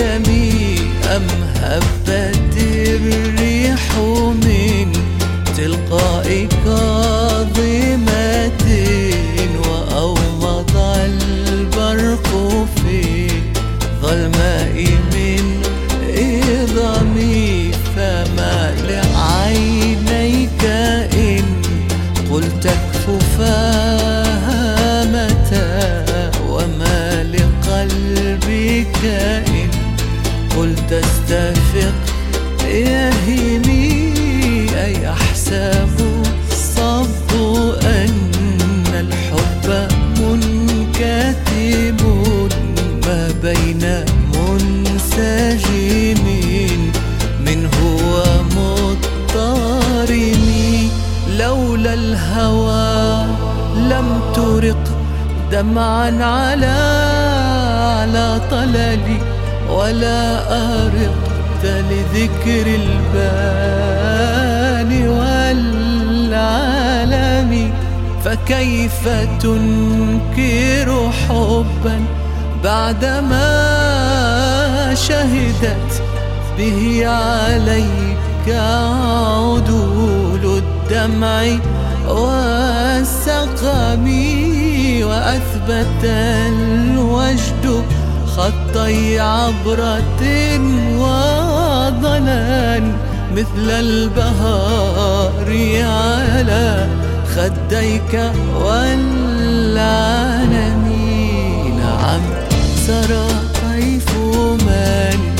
Kerem دمعا على على طللي ولا أرقت لذكر البان والعالم. فكيف تنكر حبا بعدما شهدت به عليك عدول الدمع والسقم؟ وأثبت الوجد خطي عبرة وضنان مثل البهار على خديك والعالم نعم سرى طيف من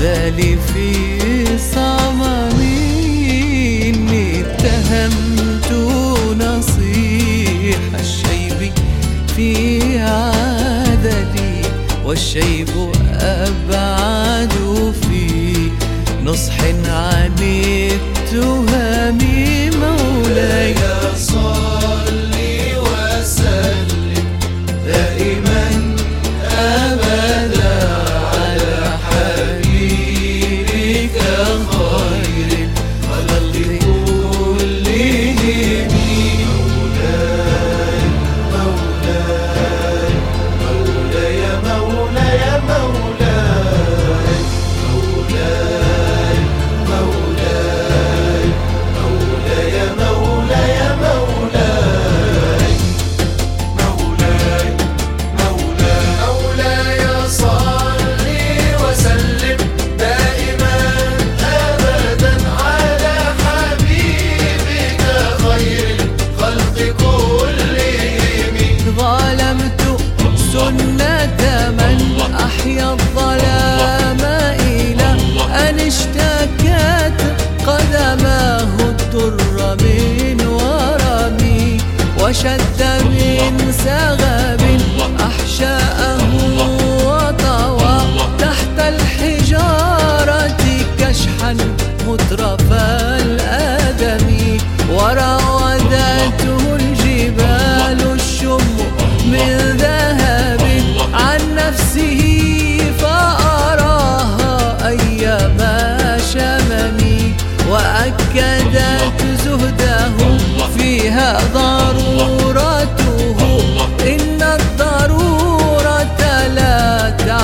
العذال في صممي إني اتهمت نصيح الشيب في عدلي والشيب أبعد في نصح عن التهم مولاي.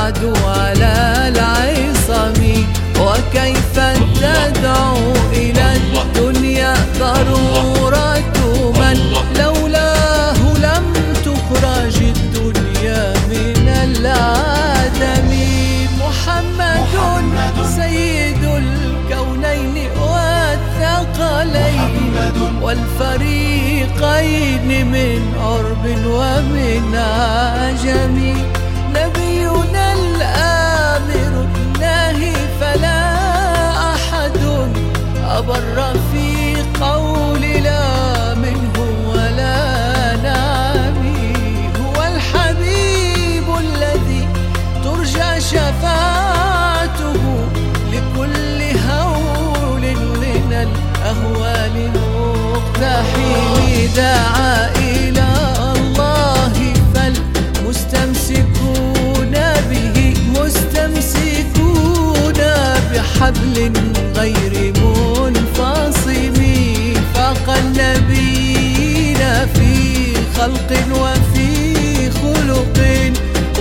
الرعد ولا العصم وكيف تدعو إلى الدنيا ضرورة من؟ لولاه لم تخرج الدنيا من العدم محمد سيد الكونين والثقلين والفريقين من عرب ومن عجم نبينا دعا إلى الله فالمستمسكون به مستمسكون بحبل غير منفصم فاق النبيين في خلق وفي خلق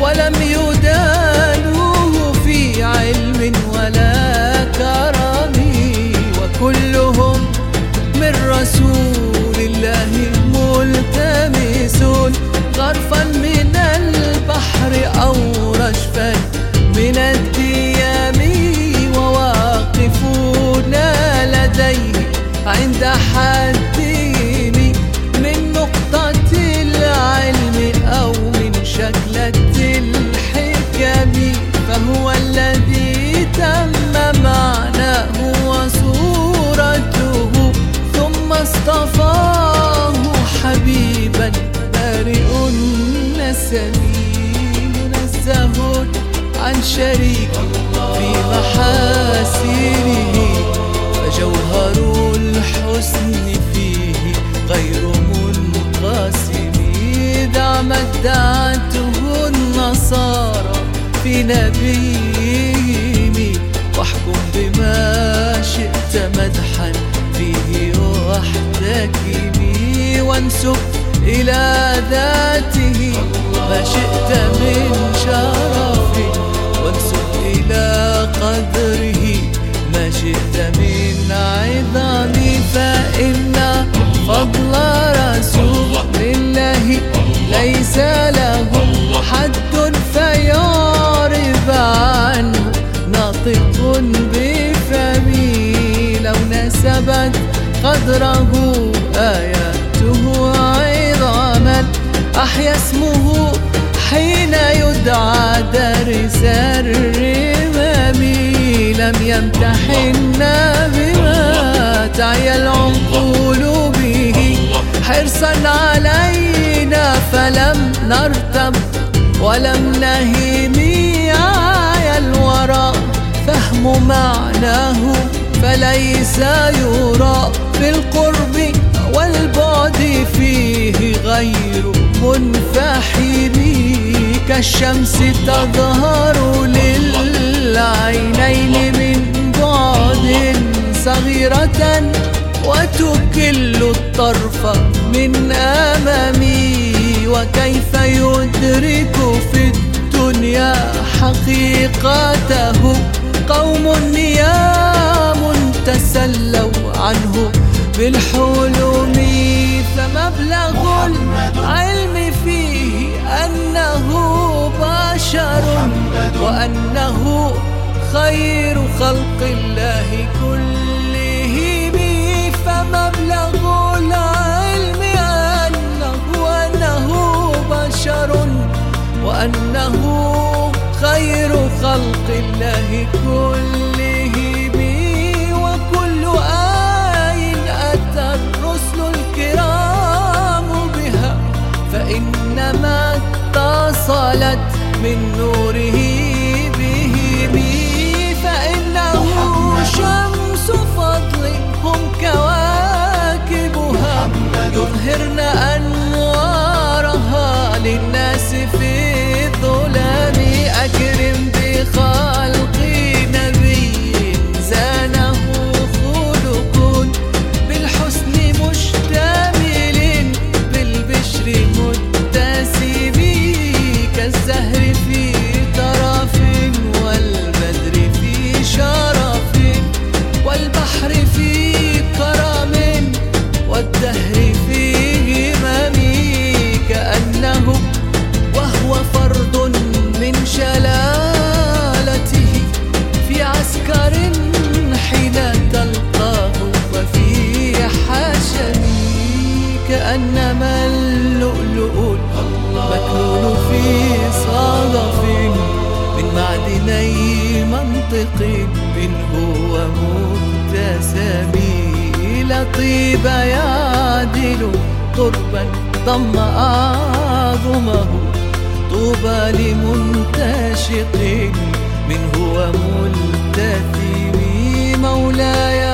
ولم يدانوه غرفا من البحر أو نسمي منزه عن شريك في محاسنه فجوهر الحسن فيه غير منقسم. دع ما النصارى في نبيهم واحكم بما شئت مدحا فيه واحتكمي وانسب إلى قدره آياته عظاما أحيا اسمه حين يدعى درس الرمم لم يمتحنا بما تعي العقول به. حرصا علينا فلم نرتب ولم نهي ميعاي الورى. فهم معناه فليس يرى في القرب والبعد فيه غير منفحر كالشمس تظهر للعينين من بعد صغيرة وتكل الطرف من أمامي. وكيف يدرك في الدنيا حقيقته؟ قوم نيام بالحلم فمبلغ العلم فيه أنه بشر وأنه خير خلق الله كلهم فمبلغ العلم أنه أنه بشر وأنه خير خلق الله كلهم كأنما اللؤلؤ مكنون في صدف من معدني منطق هو مبتسمي لطيب يعدل قربا ضم أعظمه طوبى لمنتشق من هو ملتثم مولاي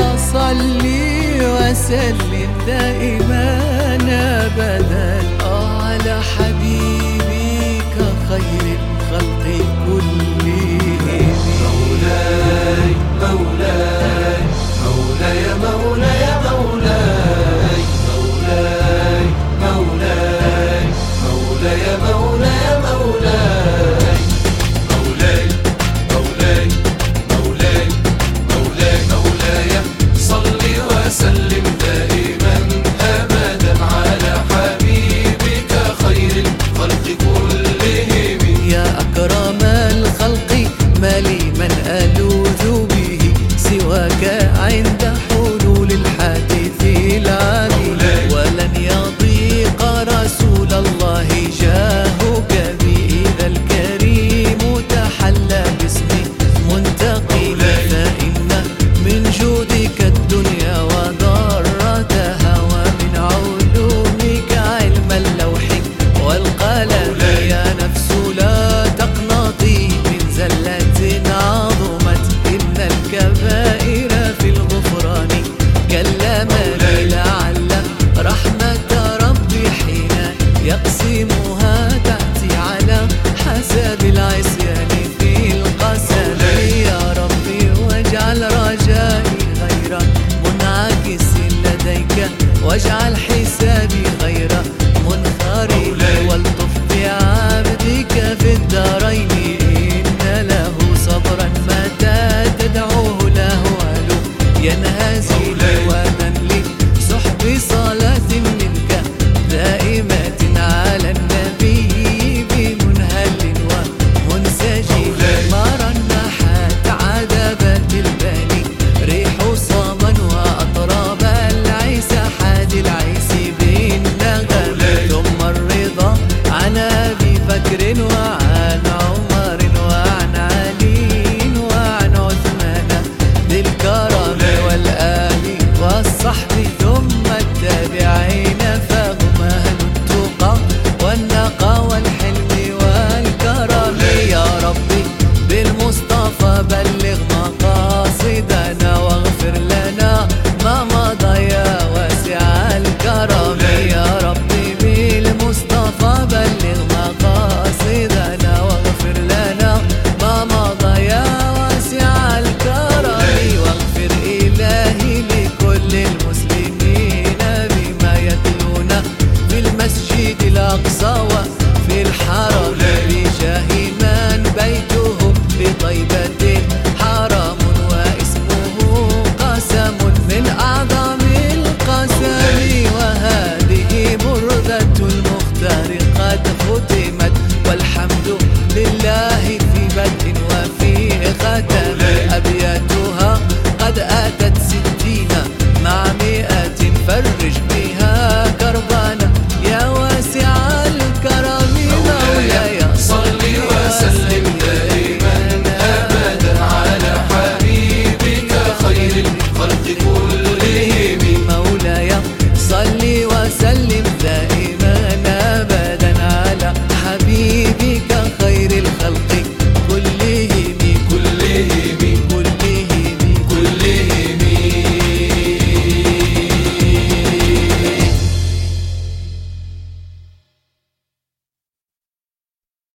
what Rabbi.